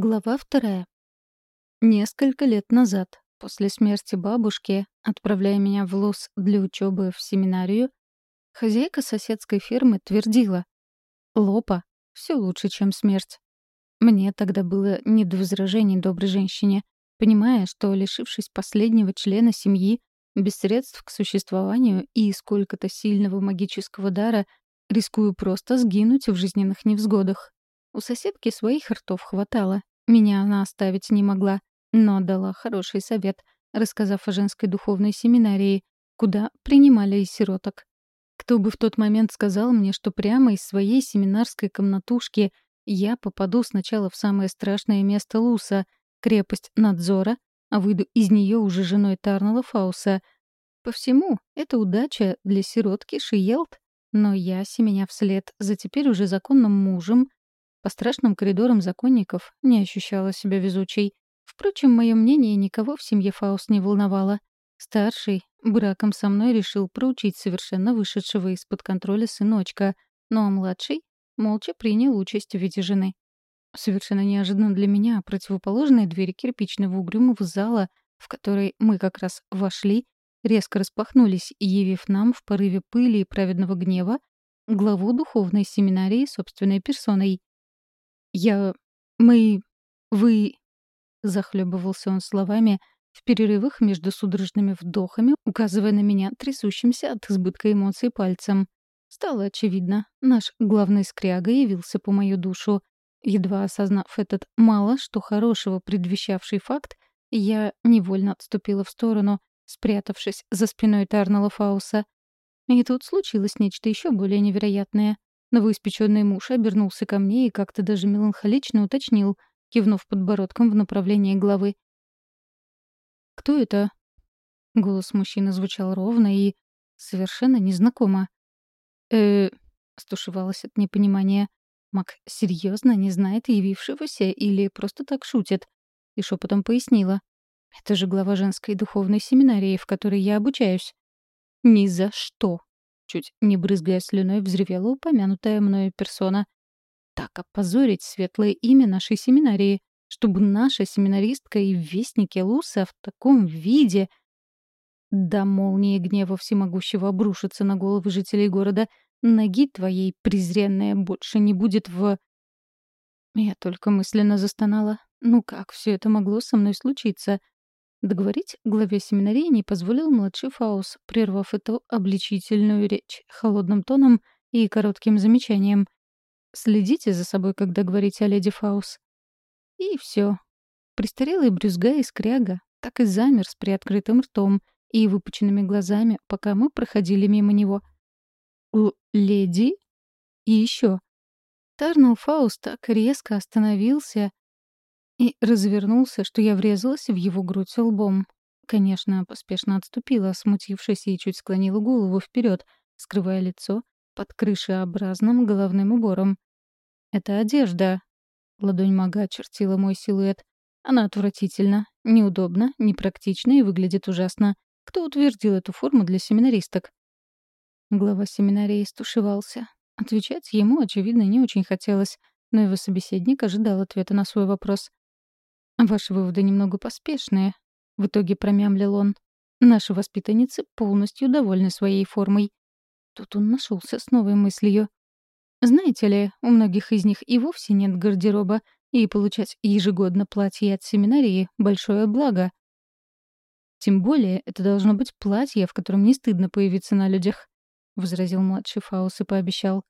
Глава вторая. Несколько лет назад, после смерти бабушки, отправляя меня в ЛУС для учебы в семинарию, хозяйка соседской фермы твердила «Лопа, все лучше, чем смерть». Мне тогда было не до возражений доброй женщине, понимая, что, лишившись последнего члена семьи, без средств к существованию и сколько-то сильного магического дара, рискую просто сгинуть в жизненных невзгодах. У соседки своих ртов хватало. Меня она оставить не могла, но дала хороший совет, рассказав о женской духовной семинарии, куда принимали и сироток. Кто бы в тот момент сказал мне, что прямо из своей семинарской комнатушки я попаду сначала в самое страшное место Луса — крепость надзора, а выйду из нее уже женой Тарнела Фауса. По всему, это удача для сиротки Шиелт, но я, семеня вслед за теперь уже законным мужем, по страшным коридорам законников не ощущала себя везучей. Впрочем, мое мнение никого в семье Фауст не волновало. Старший браком со мной решил проучить совершенно вышедшего из-под контроля сыночка, ну а младший молча принял участь в виде жены. Совершенно неожиданно для меня противоположные двери кирпичного угрюмого зала, в который мы как раз вошли, резко распахнулись, явив нам в порыве пыли и праведного гнева главу духовной семинарии собственной персоной. «Я... мы... вы...» — захлебывался он словами в перерывах между судорожными вдохами, указывая на меня трясущимся от избытка эмоций пальцем. Стало очевидно, наш главный скряга явился по мою душу. Едва осознав этот мало что хорошего предвещавший факт, я невольно отступила в сторону, спрятавшись за спиной Тарнела Фауса. И тут случилось нечто еще более невероятное. Новоиспеченный муж обернулся ко мне и как-то даже меланхолично уточнил, кивнув подбородком в направлении главы. «Кто это?» Голос мужчины звучал ровно и совершенно незнакомо. э стушевалась от непонимания. Мак серьезно не знает явившегося или просто так шутит? И шепотом пояснила. «Это же глава женской духовной семинарии, в которой я обучаюсь». «Ни за что!» Чуть не брызгая слюной, взревела упомянутая мною персона. Так опозорить светлое имя нашей семинарии, чтобы наша семинаристка и вестники Луса в таком виде... Да молнии гнева всемогущего обрушится на головы жителей города. Ноги твоей, презренная, больше не будет в... Я только мысленно застонала. Ну как все это могло со мной случиться? Договорить главе семинарии не позволил младший Фаус, прервав эту обличительную речь холодным тоном и коротким замечанием. «Следите за собой, когда говорите о леди Фаус». И все. Престарелый брюзга и скряга так и замер с приоткрытым ртом и выпученными глазами, пока мы проходили мимо него. «У леди?» И еще. Тарнел Фаус так резко остановился, и развернулся, что я врезалась в его грудь лбом. Конечно, поспешно отступила, смутившись и чуть склонила голову вперед, скрывая лицо под крышеобразным головным убором. «Это одежда». Ладонь мага очертила мой силуэт. Она отвратительна, неудобна, непрактична и выглядит ужасно. Кто утвердил эту форму для семинаристок? Глава семинарии стушевался. Отвечать ему, очевидно, не очень хотелось, но его собеседник ожидал ответа на свой вопрос. «Ваши выводы немного поспешные», — в итоге промямлил он. «Наши воспитанницы полностью довольны своей формой». Тут он нашелся с новой мыслью. «Знаете ли, у многих из них и вовсе нет гардероба, и получать ежегодно платье от семинарии — большое благо». «Тем более это должно быть платье, в котором не стыдно появиться на людях», — возразил младший Фаус и пообещал.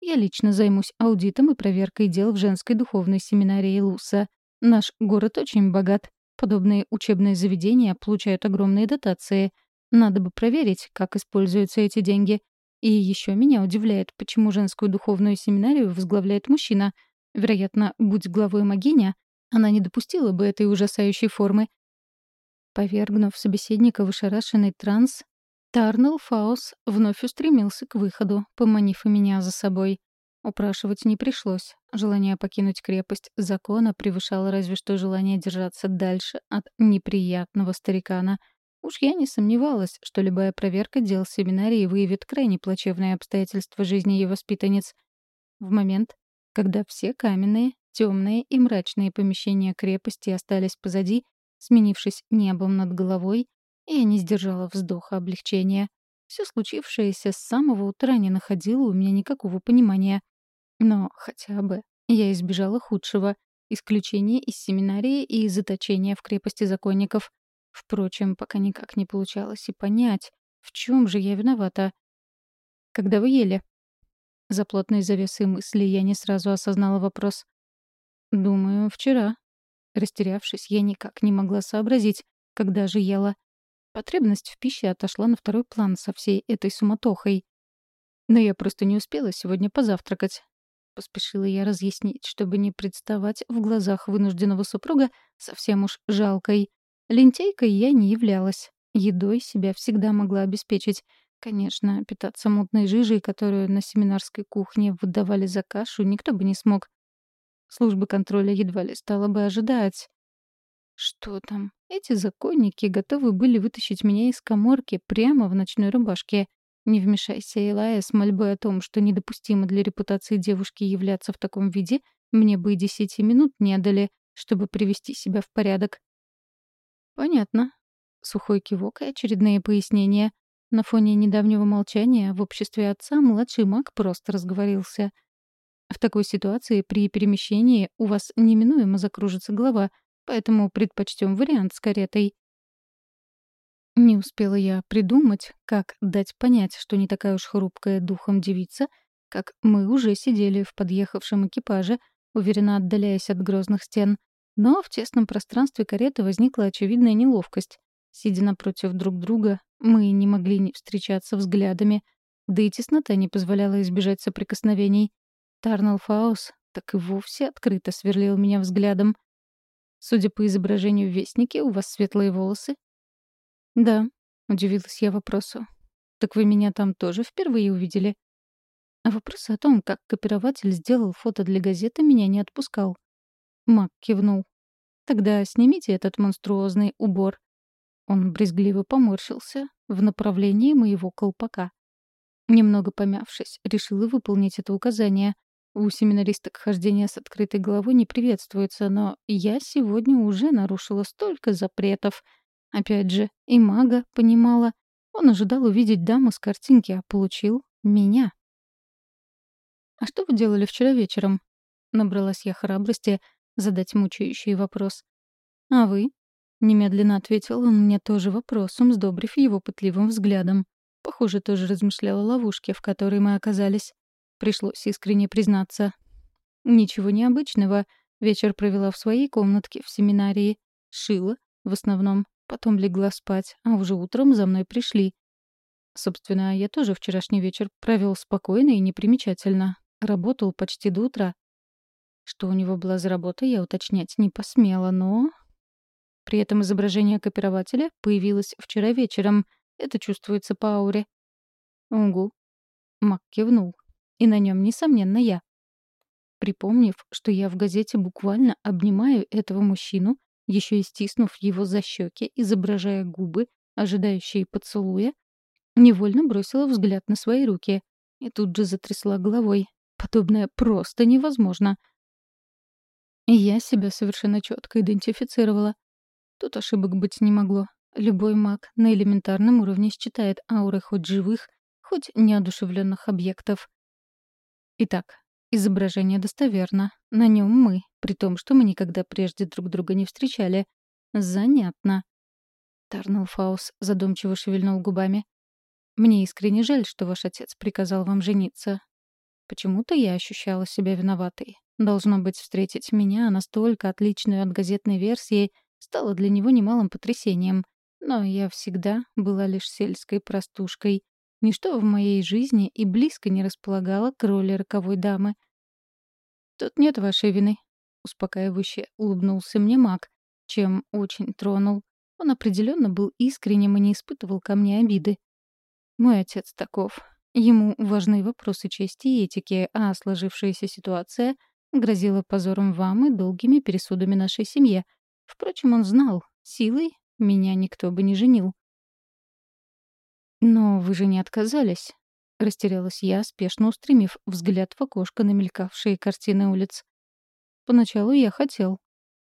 «Я лично займусь аудитом и проверкой дел в женской духовной семинарии Луса. Наш город очень богат. Подобные учебные заведения получают огромные дотации. Надо бы проверить, как используются эти деньги. И еще меня удивляет, почему женскую духовную семинарию возглавляет мужчина. Вероятно, будь главой Магиня, она не допустила бы этой ужасающей формы. Повергнув собеседника в ошарашенный транс, Тарнелл Фаус вновь устремился к выходу, поманив и меня за собой. Упрашивать не пришлось. Желание покинуть крепость закона превышало разве что желание держаться дальше от неприятного старикана. Уж я не сомневалась, что любая проверка дел семинарии выявит крайне плачевные обстоятельства жизни ее воспитанниц. В момент, когда все каменные, Темные и мрачные помещения крепости остались позади, сменившись небом над головой, я не сдержала вздоха облегчения. Все случившееся с самого утра не находило у меня никакого понимания. Но хотя бы я избежала худшего — исключения из семинарии и заточения в крепости законников. Впрочем, пока никак не получалось и понять, в чем же я виновата. «Когда вы ели?» За плотной завесой мысли я не сразу осознала вопрос. «Думаю, вчера». Растерявшись, я никак не могла сообразить, когда же ела. Потребность в пище отошла на второй план со всей этой суматохой. Но я просто не успела сегодня позавтракать. Поспешила я разъяснить, чтобы не представать в глазах вынужденного супруга совсем уж жалкой. Лентейкой я не являлась. Едой себя всегда могла обеспечить. Конечно, питаться мутной жижей, которую на семинарской кухне выдавали за кашу, никто бы не смог. Службы контроля едва ли стала бы ожидать. Что там? Эти законники готовы были вытащить меня из коморки прямо в ночной рубашке. Не вмешайся, Элая, с мольбой о том, что недопустимо для репутации девушки являться в таком виде, мне бы и десяти минут не дали, чтобы привести себя в порядок. Понятно. Сухой кивок и очередные пояснения. На фоне недавнего молчания в обществе отца младший маг просто разговорился. В такой ситуации при перемещении у вас неминуемо закружится голова — поэтому предпочтем вариант с каретой. Не успела я придумать, как дать понять, что не такая уж хрупкая духом девица, как мы уже сидели в подъехавшем экипаже, уверенно отдаляясь от грозных стен. Но в тесном пространстве кареты возникла очевидная неловкость. Сидя напротив друг друга, мы не могли не встречаться взглядами, да и теснота не позволяла избежать соприкосновений. Тарнал Фаус так и вовсе открыто сверлил меня взглядом. Судя по изображению в Вестнике, у вас светлые волосы?» «Да», — удивилась я вопросу. «Так вы меня там тоже впервые увидели?» А вопрос о том, как копирователь сделал фото для газеты, меня не отпускал. Мак кивнул. «Тогда снимите этот монструозный убор». Он брезгливо поморщился в направлении моего колпака. Немного помявшись, решила выполнить это указание. У семинаристок хождение с открытой головой не приветствуется, но я сегодня уже нарушила столько запретов. Опять же, и мага понимала. Он ожидал увидеть даму с картинки, а получил меня. «А что вы делали вчера вечером?» Набралась я храбрости задать мучающий вопрос. «А вы?» Немедленно ответил он мне тоже вопросом, сдобрив его пытливым взглядом. Похоже, тоже размышляла о ловушке, в которой мы оказались. Пришлось искренне признаться. Ничего необычного. Вечер провела в своей комнатке в семинарии. Шила, в основном. Потом легла спать, а уже утром за мной пришли. Собственно, я тоже вчерашний вечер провел спокойно и непримечательно. Работал почти до утра. Что у него была за работа, я уточнять не посмела, но... При этом изображение копирователя появилось вчера вечером. Это чувствуется по ауре. «Угу». Мак кивнул и на нем, несомненно, я. Припомнив, что я в газете буквально обнимаю этого мужчину, еще и стиснув его за щеки, изображая губы, ожидающие поцелуя, невольно бросила взгляд на свои руки и тут же затрясла головой. Подобное просто невозможно. я себя совершенно четко идентифицировала. Тут ошибок быть не могло. Любой маг на элементарном уровне считает ауры хоть живых, хоть неодушевленных объектов. Итак, изображение достоверно. На нем мы, при том, что мы никогда прежде друг друга не встречали. Занятно. Тарнелфаус задумчиво шевельнул губами. «Мне искренне жаль, что ваш отец приказал вам жениться. Почему-то я ощущала себя виноватой. Должно быть, встретить меня, настолько отличную от газетной версии, стало для него немалым потрясением. Но я всегда была лишь сельской простушкой, Ничто в моей жизни и близко не располагало к роли роковой дамы. «Тут нет вашей вины», — успокаивающе улыбнулся мне маг, чем очень тронул. Он определенно был искренним и не испытывал ко мне обиды. Мой отец таков. Ему важны вопросы чести и этики, а сложившаяся ситуация грозила позором вам и долгими пересудами нашей семье. Впрочем, он знал, силой меня никто бы не женил. «Но вы же не отказались?» — растерялась я, спешно устремив взгляд в окошко на мелькавшие картины улиц. Поначалу я хотел.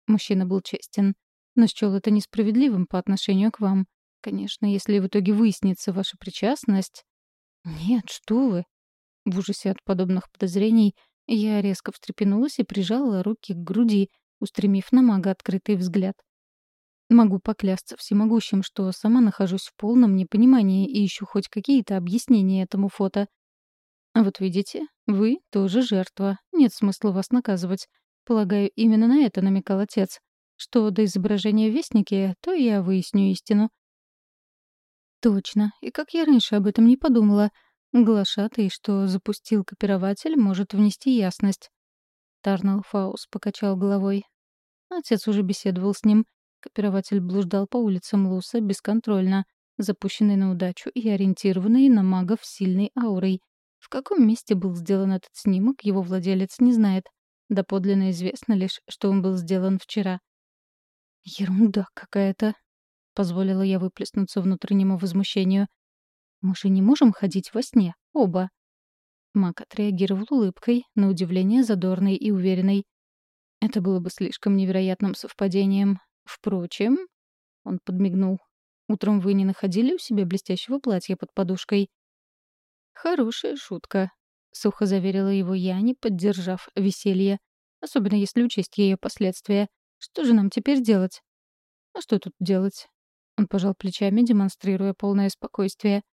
Мужчина был честен, но счел это несправедливым по отношению к вам. Конечно, если в итоге выяснится ваша причастность... Нет, что вы. В ужасе от подобных подозрений я резко встрепенулась и прижала руки к груди, устремив на мага открытый взгляд. Могу поклясться всемогущим, что сама нахожусь в полном непонимании и ищу хоть какие-то объяснения этому фото. Вот видите, вы тоже жертва. Нет смысла вас наказывать. Полагаю, именно на это намекал отец. Что до изображения в Вестнике, то я выясню истину. Точно. И как я раньше об этом не подумала. Глашатый, что запустил копирователь, может внести ясность. Тарнал Фаус покачал головой. Отец уже беседовал с ним. Копирователь блуждал по улицам Луса бесконтрольно, запущенный на удачу и ориентированный на магов сильной аурой. В каком месте был сделан этот снимок, его владелец не знает. Доподлинно известно лишь, что он был сделан вчера. «Ерунда какая-то», — позволила я выплеснуться внутреннему возмущению. «Мы же не можем ходить во сне, оба». Мак отреагировал улыбкой, на удивление задорной и уверенной. Это было бы слишком невероятным совпадением. Впрочем, он подмигнул. Утром вы не находили у себя блестящего платья под подушкой? «Хорошая шутка», — сухо заверила его я, не поддержав веселье. «Особенно если учесть ее последствия. Что же нам теперь делать?» «А что тут делать?» Он пожал плечами, демонстрируя полное спокойствие.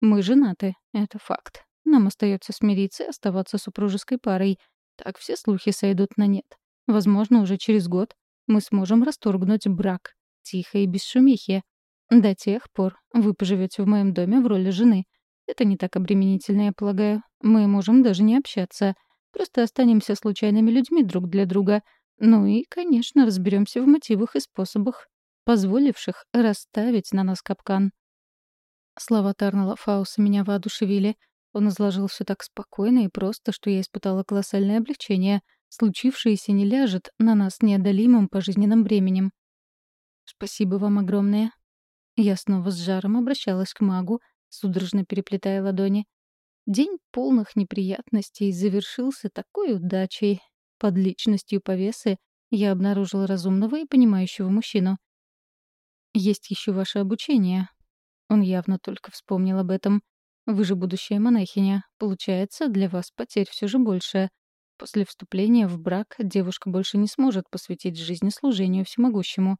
«Мы женаты, это факт. Нам остается смириться и оставаться супружеской парой. Так все слухи сойдут на нет. Возможно, уже через год мы сможем расторгнуть брак. Тихо и без шумихи. До тех пор вы поживете в моем доме в роли жены — это не так обременительно, я полагаю. Мы можем даже не общаться. Просто останемся случайными людьми друг для друга. Ну и, конечно, разберемся в мотивах и способах, позволивших расставить на нас капкан. Слова Тарнела Фауса меня воодушевили. Он изложил все так спокойно и просто, что я испытала колоссальное облегчение. Случившееся не ляжет на нас неодолимым пожизненным бременем. «Спасибо вам огромное». Я снова с жаром обращалась к магу, судорожно переплетая ладони. День полных неприятностей завершился такой удачей. Под личностью повесы я обнаружила разумного и понимающего мужчину. «Есть еще ваше обучение». Он явно только вспомнил об этом. «Вы же будущая монахиня. Получается, для вас потерь все же больше. После вступления в брак девушка больше не сможет посвятить жизнь служению всемогущему».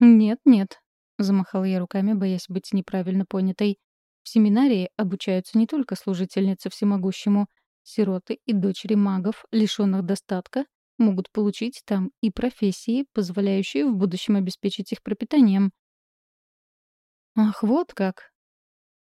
«Нет-нет», — замахала я руками, боясь быть неправильно понятой. В семинарии обучаются не только служительницы всемогущему. Сироты и дочери магов, лишенных достатка, могут получить там и профессии, позволяющие в будущем обеспечить их пропитанием. Ах, вот как.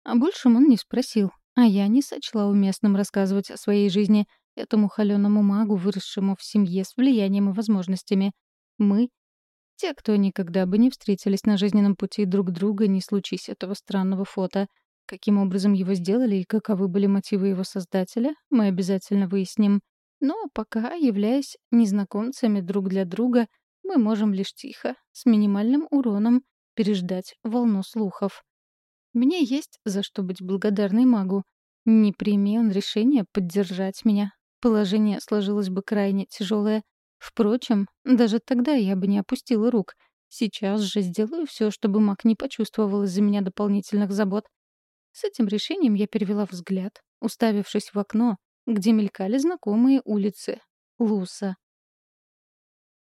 О большем он не спросил, а я не сочла уместным рассказывать о своей жизни этому холеному магу, выросшему в семье с влиянием и возможностями. Мы — те, кто никогда бы не встретились на жизненном пути друг друга, не случись этого странного фото — Каким образом его сделали и каковы были мотивы его создателя, мы обязательно выясним. Но пока, являясь незнакомцами друг для друга, мы можем лишь тихо, с минимальным уроном, переждать волну слухов. Мне есть за что быть благодарной магу. Не прими он решение поддержать меня. Положение сложилось бы крайне тяжелое. Впрочем, даже тогда я бы не опустила рук. Сейчас же сделаю все, чтобы маг не почувствовал из-за меня дополнительных забот. С этим решением я перевела взгляд, уставившись в окно, где мелькали знакомые улицы Луса.